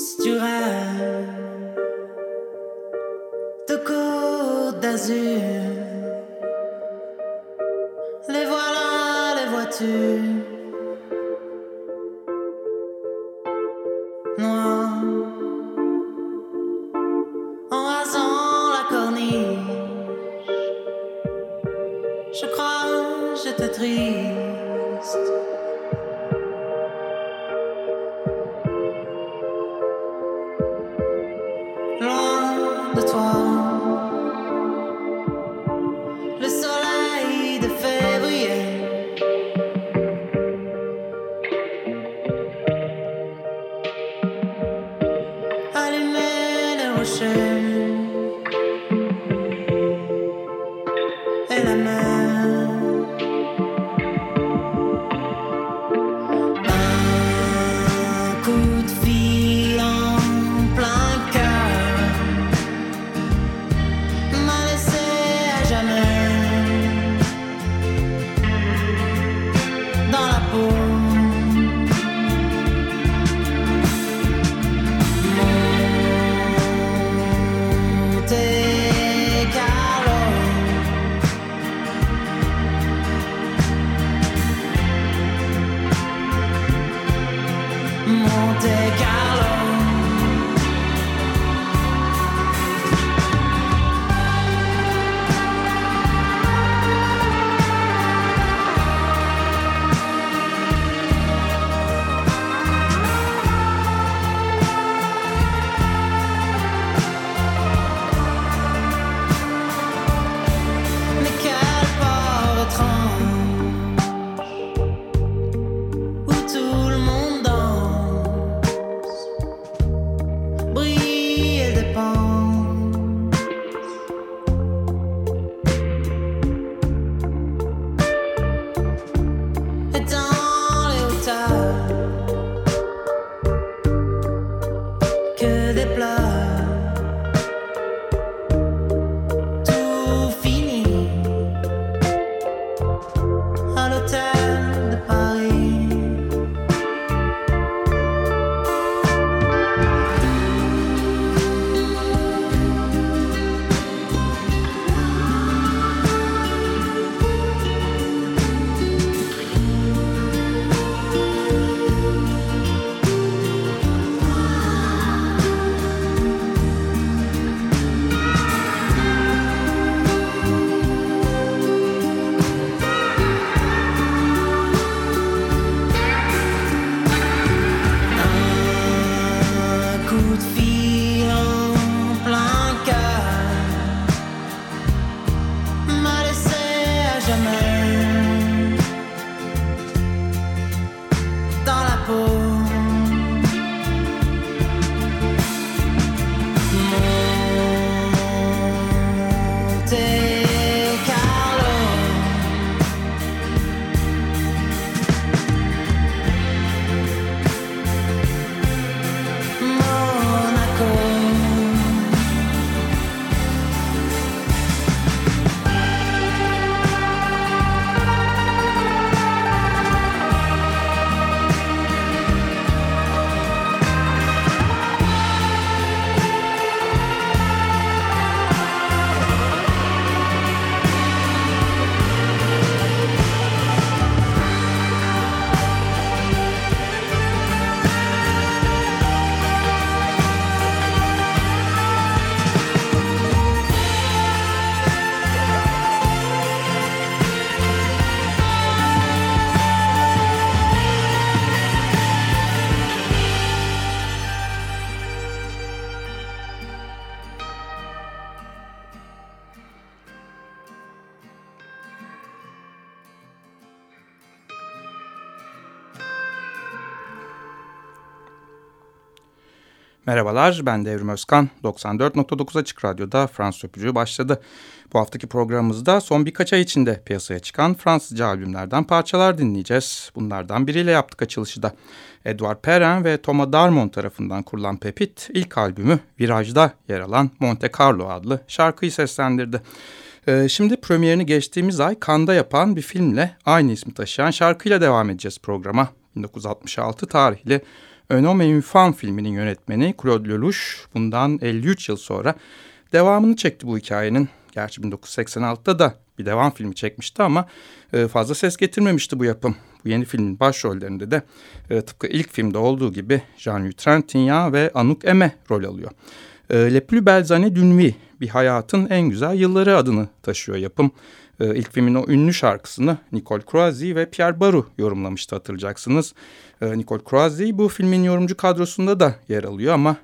Si tu rêves de côte d'azur, les voilà les voitures. Merhabalar, ben Devrim Özkan. 94.9 Açık Radyo'da Fransız Öpücüğü başladı. Bu haftaki programımızda son birkaç ay içinde piyasaya çıkan Fransızca albümlerden parçalar dinleyeceğiz. Bunlardan biriyle yaptık açılışı da. Edouard Perrin ve Thomas Darmon tarafından kurulan Pepit ilk albümü Viraj'da yer alan Monte Carlo adlı şarkıyı seslendirdi. Ee, şimdi premierini geçtiğimiz ay Cannes'da yapan bir filmle aynı ismi taşıyan şarkıyla devam edeceğiz programa. 1966 tarihli Et Une filminin yönetmeni Claude Lelouch bundan 53 yıl sonra devamını çekti bu hikayenin. Gerçi 1986'da da bir devam filmi çekmişti ama e, fazla ses getirmemişti bu yapım. Bu yeni filmin başrollerinde de e, tıpkı ilk filmde olduğu gibi Jean-Louis Trintignant ve Anouk Eme rol alıyor. E, Le Plus Belles Années d'une bir hayatın en güzel yılları adını taşıyor yapım. E, ilk filmin o ünlü şarkısını Nicole Croisi ve Pierre Baru yorumlamıştı hatırlayacaksınız. E, Nicole Croisi bu filmin yorumcu kadrosunda da yer alıyor ama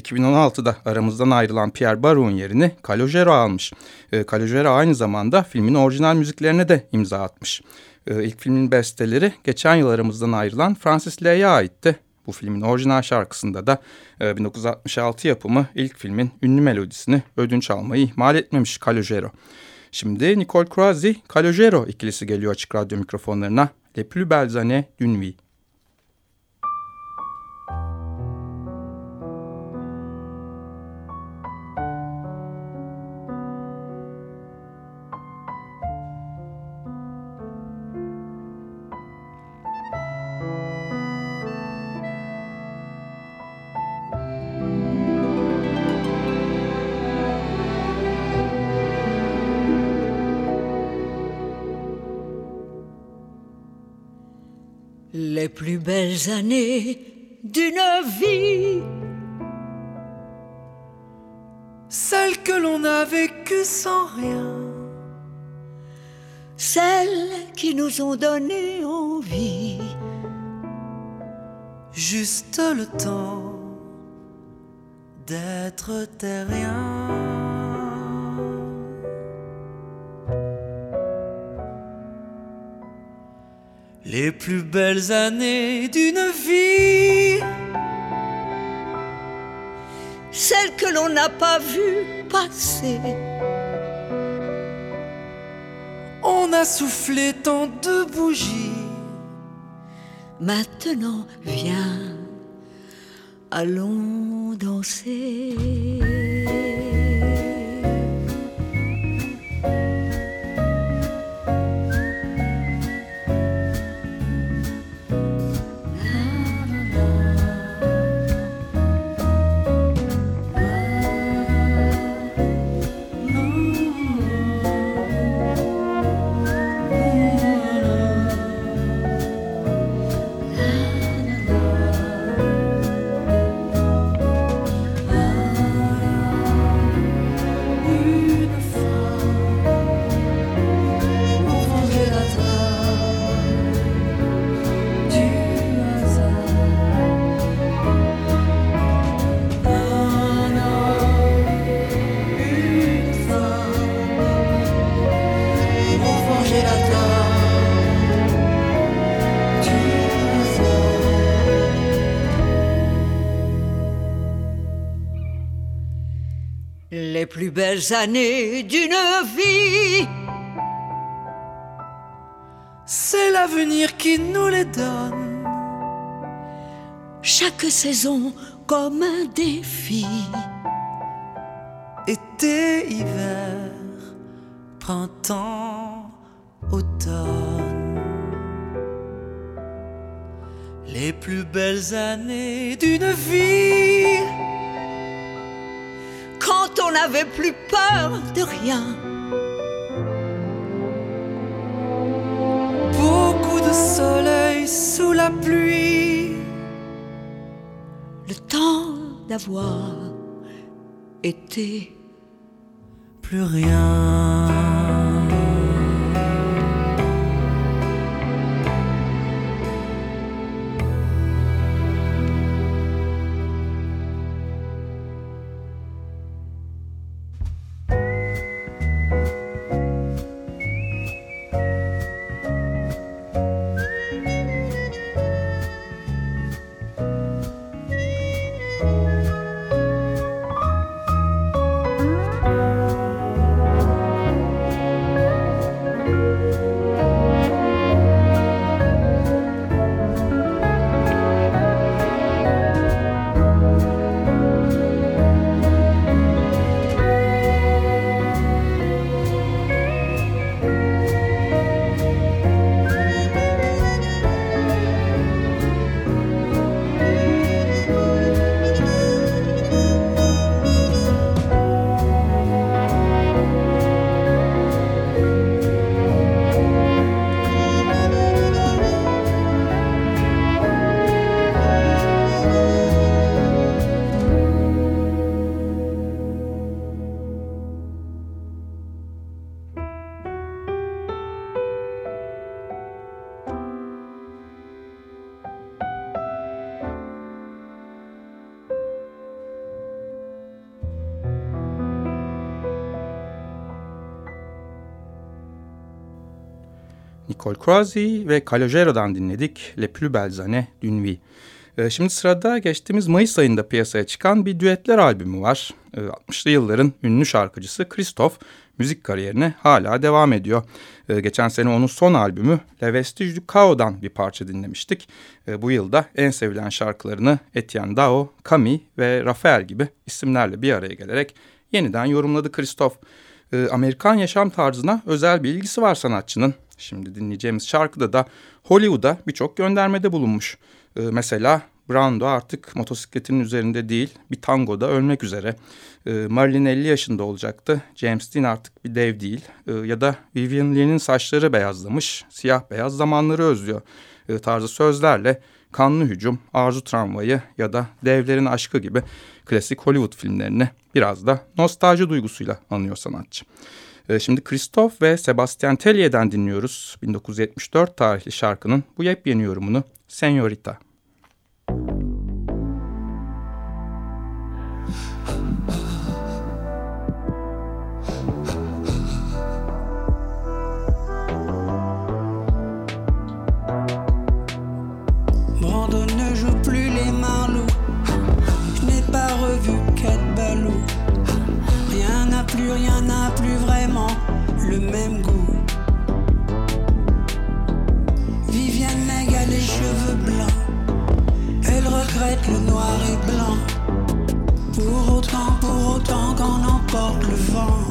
2016'da aramızdan ayrılan Pierre Barou'nun yerini Calogero almış. E, Calogero aynı zamanda filmin orijinal müziklerine de imza atmış. E, ilk filmin besteleri geçen yıl aramızdan ayrılan Francis Lee'ye aitti. Bu filmin orijinal şarkısında da e, 1966 yapımı ilk filmin ünlü melodisini ödünç almayı ihmal etmemiş Calogero. Şimdi Nicole Croisi, Calogero ikilisi geliyor açık radyo mikrofonlarına. Le plus belles années d'une vie. Les plus belles années d'une vie. Celles que l'on a vécues sans rien. Celles qui nous ont donné envie. Juste le temps d'être terrien. Les plus belles années d'une vie. Celles que l'on n'a pas vues passer. On a soufflé tant de bougies. Maintenant, viens, allons danser. Plus belles années d'une vie. C'est l'avenir qui nous les donne. Chaque saison comme un défi. Été, hiver, printemps, automne. Les plus belles années d'une vie on n'avait plus peur de rien. Beaucoup de soleil sous la pluie. Le temps d'avoir été plus rien. Croisi ve Calogero'dan dinledik Le Plus d'une Vie. Ee, şimdi sırada geçtiğimiz Mayıs ayında piyasaya çıkan bir düetler albümü var. 60'lı ee, yılların ünlü şarkıcısı Christoph müzik kariyerine hala devam ediyor. Ee, geçen sene onun son albümü Le Vestige du Chaos'dan bir parça dinlemiştik. Bu yılda en sevilen şarkılarını Etienne Dao, Camille ve Rafael gibi isimlerle bir araya gelerek yeniden yorumladı Christoph. Amerikan yaşam tarzına özel bir ilgisi var sanatçının. Şimdi dinleyeceğimiz şarkıda da Hollywood'a birçok göndermede bulunmuş. Ee, mesela Brando artık motosikletinin üzerinde değil bir tangoda ölmek üzere. Ee, Marilyn 50 yaşında olacaktı. James Dean artık bir dev değil. Ee, ya da Vivian Lee'nin saçları beyazlamış. Siyah beyaz zamanları özlüyor. Ee, tarzı sözlerle Kanlı Hücum, Arzu Tramvayı ya da Devlerin Aşkı gibi klasik Hollywood filmlerini biraz da nostalji duygusuyla anıyor sanatçı. Ee, şimdi Christophe ve Sebastian Tellier'den dinliyoruz. 1974 tarihli şarkının bu yepyeni yorumunu Señorita. Le même goût. Viviane Meg a les cheveux blancs, elle regrette le noir et blanc. Pour autant, pour autant qu'on emporte le vent.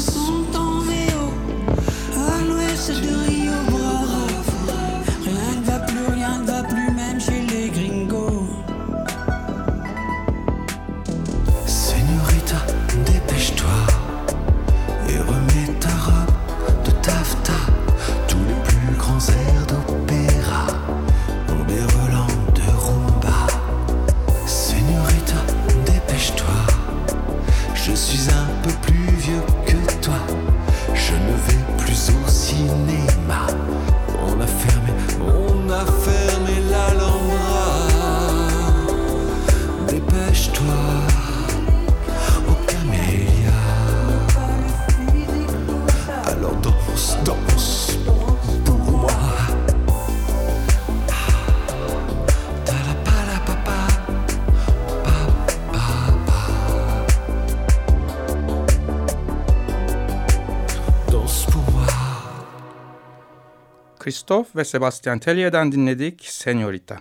Christmas. Alors danse, danse pour moi. Talapalapapa, pa, pa, pa. Danse pour moi. Christoph ve Sebastian Tellier'den dinledik Señorita.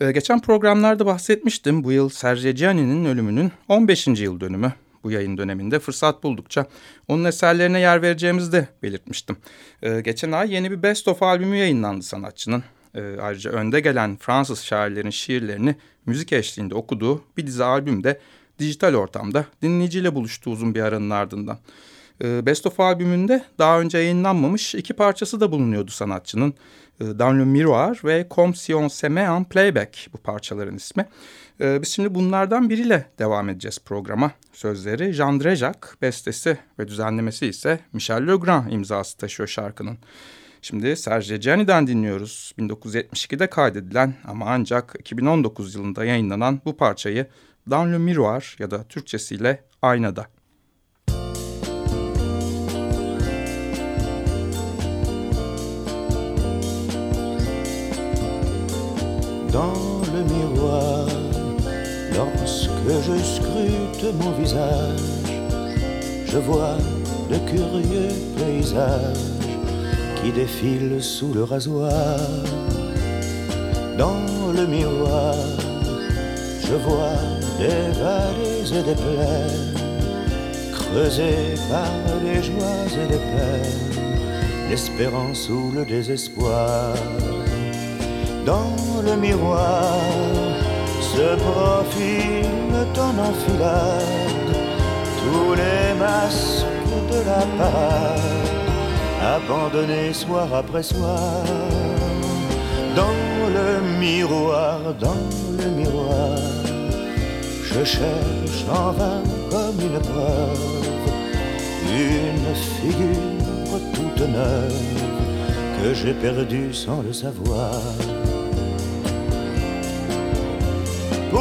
Ee, geçen programlarda bahsetmiştim. Bu yıl Sergio Gianni'nin ölümünün 15. yıl dönümü. Bu yayın döneminde fırsat buldukça onun eserlerine yer vereceğimizi de belirtmiştim. Ee, geçen ay yeni bir Best of albümü yayınlandı sanatçının. Ee, ayrıca önde gelen Fransız şairlerin şiirlerini müzik eşliğinde okuduğu bir dizi albüm de dijital ortamda dinleyiciyle buluştu uzun bir aranın ardından. Ee, Best of albümünde daha önce yayınlanmamış iki parçası da bulunuyordu sanatçının. Dans le Miroir ve Comme si on s'aimait playback bu parçaların ismi. Ee, biz şimdi bunlardan biriyle devam edeceğiz programa. Sözleri Jean Drejac, bestesi ve düzenlemesi ise Michel Legrand imzası taşıyor şarkının. Şimdi Serge Gianni'den dinliyoruz. 1972'de kaydedilen ama ancak 2019 yılında yayınlanan bu parçayı Dans le Miroir ya da Türkçesiyle Aynada. Dans le miroir, lorsque je scrute mon visage, je vois de curieux paysages qui défilent sous le rasoir. Dans le miroir, je vois des vallées et des plaines creusées par les joies et les peines, l'espérance ou le désespoir. Dans le miroir se profilent en enfilade tous les masques de la parade, abandonnés soir après soir. Dans le miroir, dans le miroir, je cherche en vain comme une preuve, une figure toute neuve que j'ai perdue sans le savoir.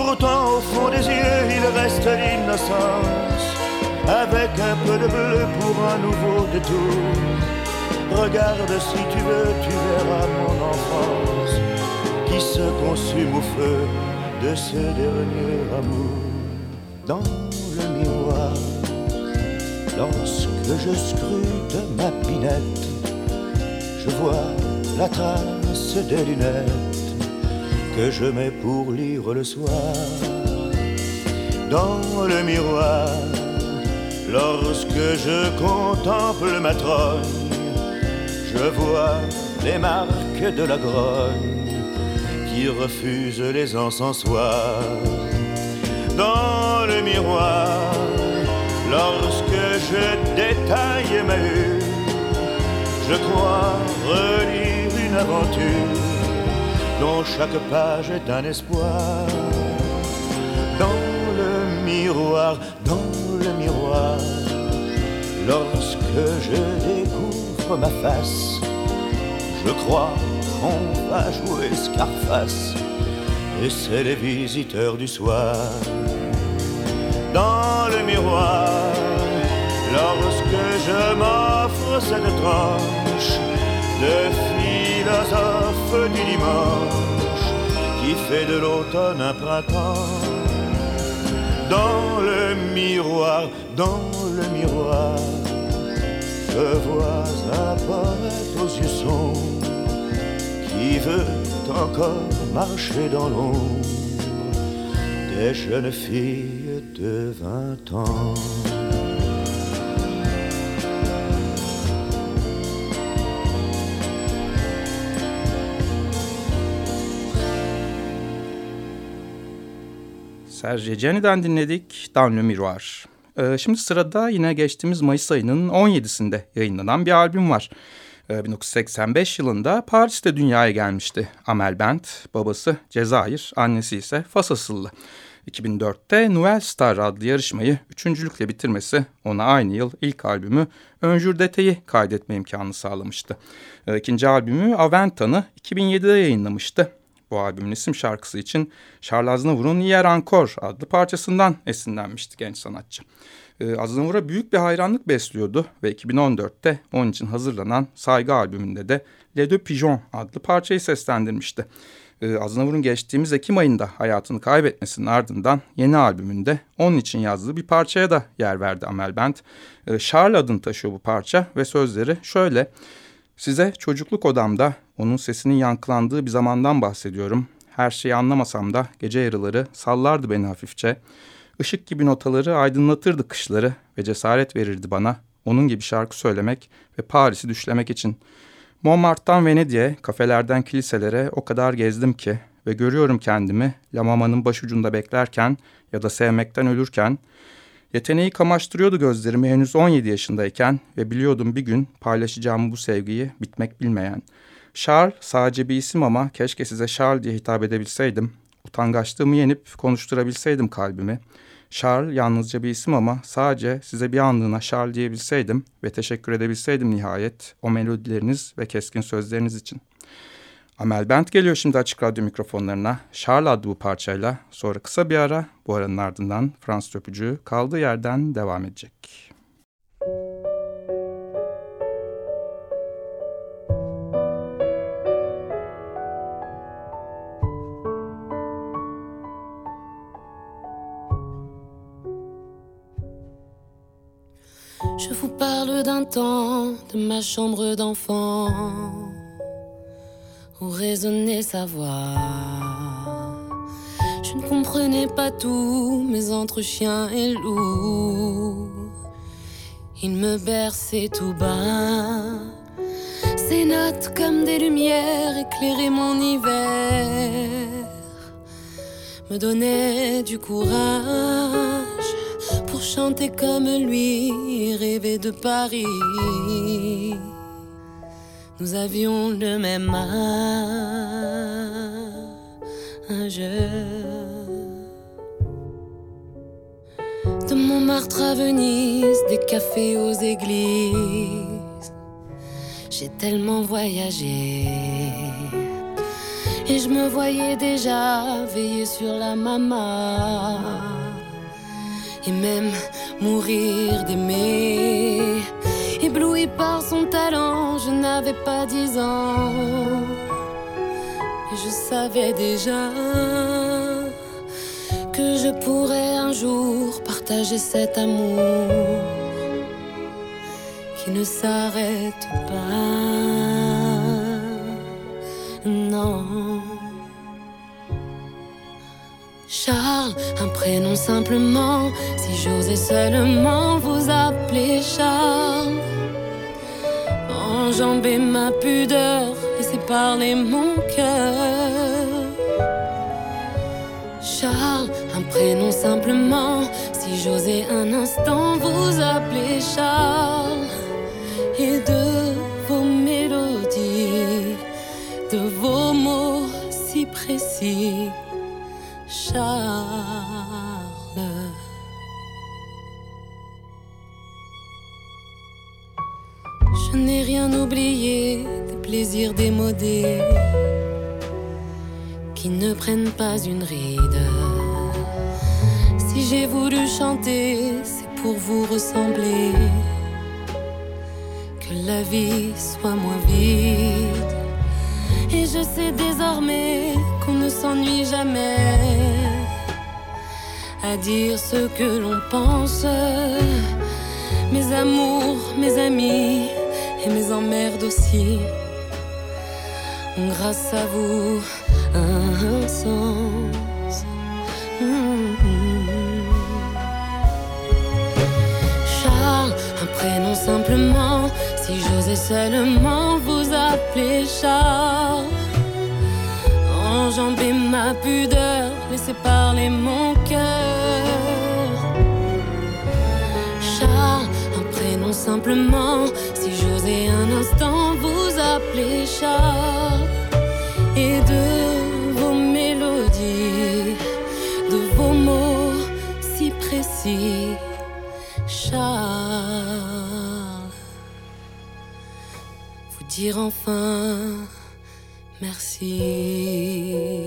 Pourtant au fond des yeux il reste l'innocence. Avec un peu de bleu pour un nouveau détour. Regarde si tu veux, tu verras mon enfance Qui se consume au feu de ce dernier amour. Dans le miroir Lorsque je scrute ma pinette Je vois la trace des lunettes que je mets pour lire le soir. Dans le miroir, lorsque je contemple ma trogne, je vois les marques de la grogne qui refusent les encensoirs. Dans le miroir, lorsque je détaille ma une, je crois relire une aventure dont chaque page est un espoir. Dans le miroir, dans le miroir, lorsque je découvre ma face, je crois qu'on va jouer Scarface, et c'est les visiteurs du soir. Dans le miroir, lorsque je m'offre cette tranche de philosophe du dimanche qui fait de l'automne un printemps. Dans le miroir, dans le miroir, je vois un poète aux yeux sombres qui veut encore marcher dans l'ombre des jeunes filles de vingt ans. Serge Ceni'den dinledik Dans le Miroir. Ee, şimdi sırada yine geçtiğimiz Mayıs ayının 17'sinde yayınlanan bir albüm var. Ee, 1985 yılında Paris'te dünyaya gelmişti Amel Bent. Babası Cezayir, annesi ise Fas asıllı. 2004'te Nouvelle Star adlı yarışmayı üçüncülükle bitirmesi ona aynı yıl ilk albümü Önjür Dete'yi kaydetme imkanı sağlamıştı. Ee, ikinci albümü Aventan'ı 2007'de yayınlamıştı. Bu albümün isim şarkısı için Charles Aznavour'un Yer Ankor adlı parçasından esinlenmişti genç sanatçı. Ee, büyük bir hayranlık besliyordu ve 2014'te onun için hazırlanan Saygı albümünde de Les Deux Pigeons adlı parçayı seslendirmişti. Ee, Aznavour'un geçtiğimiz Ekim ayında hayatını kaybetmesinin ardından yeni albümünde onun için yazdığı bir parçaya da yer verdi Amel Bent. Ee, Charles adını taşıyor bu parça ve sözleri şöyle... Size çocukluk odamda onun sesinin yankılandığı bir zamandan bahsediyorum. Her şeyi anlamasam da gece yarıları sallardı beni hafifçe. Işık gibi notaları aydınlatırdı kışları ve cesaret verirdi bana onun gibi şarkı söylemek ve Paris'i düşlemek için. Montmartre'dan Venedik'e, kafelerden kiliselere o kadar gezdim ki ve görüyorum kendimi La Mama'nın başucunda beklerken ya da sevmekten ölürken Yeteneği kamaştırıyordu gözlerimi henüz 17 yaşındayken ve biliyordum bir gün paylaşacağım bu sevgiyi bitmek bilmeyen. Charles sadece bir isim ama keşke size Charles diye hitap edebilseydim. Utangaçlığımı yenip konuşturabilseydim kalbimi. Charles yalnızca bir isim ama sadece size bir anlığına Charles diyebilseydim ve teşekkür edebilseydim nihayet o melodileriniz ve keskin sözleriniz için. Amel Bent geliyor şimdi açık radyo mikrofonlarına. Charles adlı bu parçayla sonra kısa bir ara bu aranın ardından Fransız öpücüğü kaldığı yerden devam edecek. Parle d'un temps de ma chambre d'enfant où résonnait sa voix. Je ne comprenais pas tout, mais entre chien et loup, il me berçait tout bas. Ses notes comme des lumières éclairaient mon hiver, me donnaient du courage chanter comme lui, rêver de Paris. Nous avions le même âge. De Montmartre à Venise, des cafés aux églises. J'ai tellement voyagé. Et je me voyais déjà veiller sur la maman et même mourir d'aimer. Ébloui par son talent, je n'avais pas dix ans. Et je savais déjà que je pourrais un jour partager cet amour qui ne s'arrête pas. Non. Charles, un prénom simplement, si j'osais seulement vous appeler Charles. Enjamber ma pudeur, laisser parler mon cœur. Charles, un prénom simplement, si j'osais un instant vous appeler Charles. Et de vos mélodies, de vos mots si précis je n'ai rien oublié des plaisirs démodés qui ne prennent pas une ride. Si j'ai voulu chanter, c'est pour vous ressembler. Que la vie soit moins vide. Et je sais désormais qu'on ne s'ennuie jamais à dire ce que l'on pense. Mes amours, mes amis et mes emmerdes aussi grâce à vous un sens. Charles, un prénom simplement, si j'osais seulement vous appeler Charles. Enjamber ma pudeur, laisser parler mon cœur. Charles, un prénom simplement, si j'osais un instant vous appeler Charles. Et de vos mélodies, de vos mots si précis, Charles. Vous dire enfin Merci.